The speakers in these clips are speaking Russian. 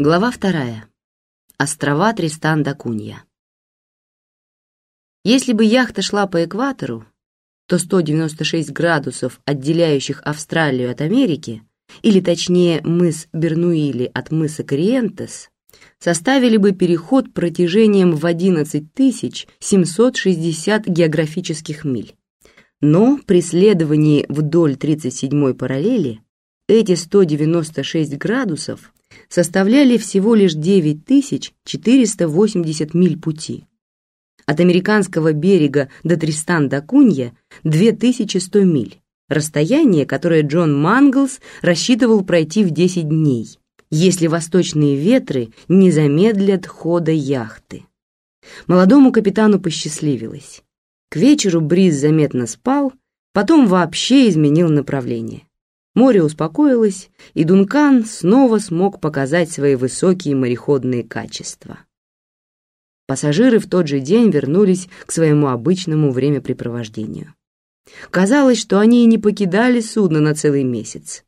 Глава вторая. Острова Тристан да Кунья. Если бы яхта шла по экватору, то 196 градусов, отделяющих Австралию от Америки, или точнее мыс Бернуили от мыса Кориентес, составили бы переход протяжением в 11 760 географических миль. Но при следовании вдоль 37-й параллели эти 196 градусов составляли всего лишь 9480 миль пути. От американского берега до Тристан-да-Кунья 2100 миль, расстояние, которое Джон Манглс рассчитывал пройти в 10 дней, если восточные ветры не замедлят хода яхты. Молодому капитану посчастливилось. К вечеру бриз заметно спал, потом вообще изменил направление. Море успокоилось, и Дункан снова смог показать свои высокие мореходные качества. Пассажиры в тот же день вернулись к своему обычному времяпрепровождению. Казалось, что они и не покидали судно на целый месяц.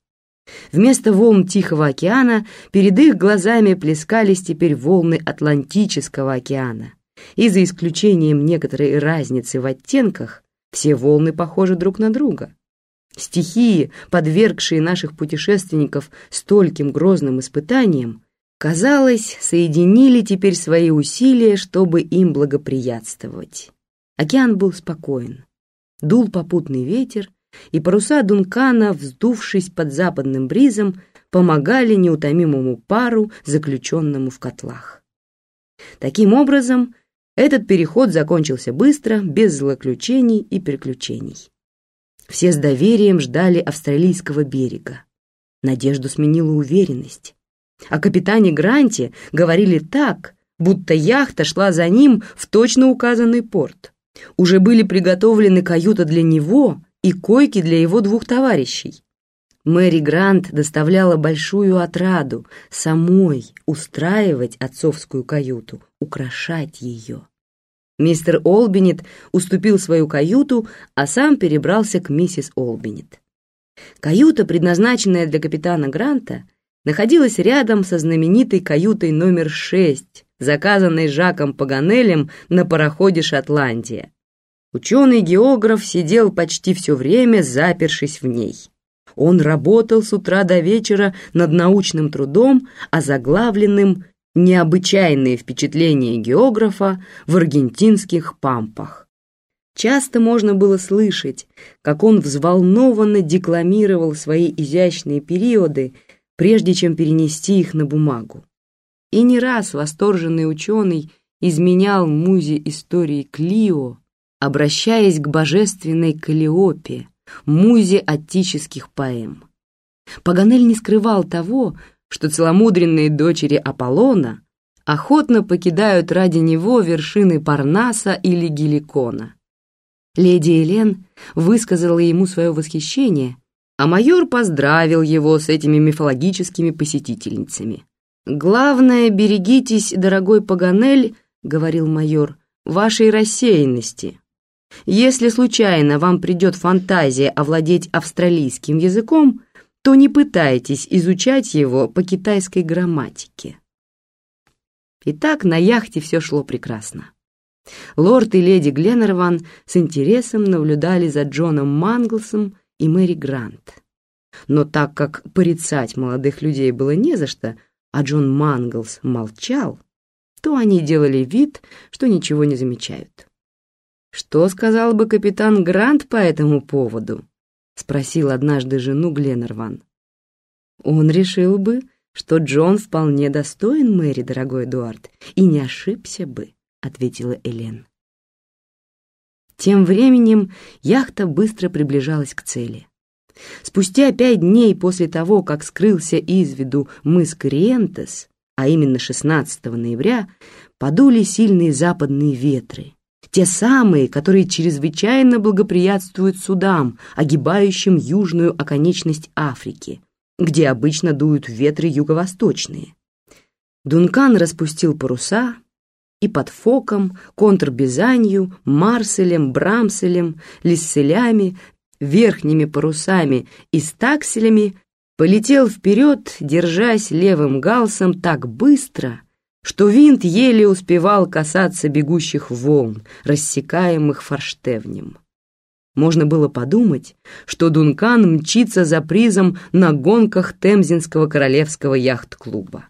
Вместо волн Тихого океана перед их глазами плескались теперь волны Атлантического океана, и за исключением некоторой разницы в оттенках, все волны похожи друг на друга. Стихии, подвергшие наших путешественников стольким грозным испытаниям, казалось, соединили теперь свои усилия, чтобы им благоприятствовать. Океан был спокоен. Дул попутный ветер, и паруса Дункана, вздувшись под западным бризом, помогали неутомимому пару, заключенному в котлах. Таким образом, этот переход закончился быстро, без злоключений и приключений. Все с доверием ждали австралийского берега. Надежду сменила уверенность. О капитане Гранте говорили так, будто яхта шла за ним в точно указанный порт. Уже были приготовлены каюта для него и койки для его двух товарищей. Мэри Грант доставляла большую отраду самой устраивать отцовскую каюту, украшать ее. Мистер Олбинет уступил свою каюту, а сам перебрался к миссис Олбинет. Каюта, предназначенная для капитана Гранта, находилась рядом со знаменитой каютой номер 6, заказанной Жаком Паганелем на пароходе «Шотландия». Ученый-географ сидел почти все время, запершись в ней. Он работал с утра до вечера над научным трудом, озаглавленным необычайные впечатления географа в аргентинских пампах. Часто можно было слышать, как он взволнованно декламировал свои изящные периоды, прежде чем перенести их на бумагу. И не раз восторженный ученый изменял музе истории Клио, обращаясь к божественной Калиопе, музе аттических поэм. Паганель не скрывал того, что целомудренные дочери Аполлона охотно покидают ради него вершины Парнаса или Геликона. Леди Элен высказала ему свое восхищение, а майор поздравил его с этими мифологическими посетительницами. «Главное, берегитесь, дорогой Паганель», — говорил майор, — «вашей рассеянности. Если случайно вам придет фантазия овладеть австралийским языком, то не пытайтесь изучать его по китайской грамматике. Итак, на яхте все шло прекрасно. Лорд и леди Гленнерван с интересом наблюдали за Джоном Манглсом и Мэри Грант. Но так как порицать молодых людей было не за что, а Джон Манглс молчал, то они делали вид, что ничего не замечают. Что сказал бы капитан Грант по этому поводу? Спросил однажды жену Гленнерван. Он решил бы, что Джон вполне достоин Мэри, дорогой Эдуард, и не ошибся бы, ответила Элен. Тем временем яхта быстро приближалась к цели. Спустя пять дней после того, как скрылся из виду мыс Кориентес, а именно 16 ноября, подули сильные западные ветры, те самые, которые чрезвычайно благоприятствуют судам, огибающим южную оконечность Африки, где обычно дуют ветры юго-восточные. Дункан распустил паруса, и под Фоком, Контрбизанью, Марселем, Брамселем, Лисселями, верхними парусами и стакселями полетел вперед, держась левым галсом так быстро, что винт еле успевал касаться бегущих волн, рассекаемых форштевнем. Можно было подумать, что Дункан мчится за призом на гонках Темзинского королевского яхт-клуба.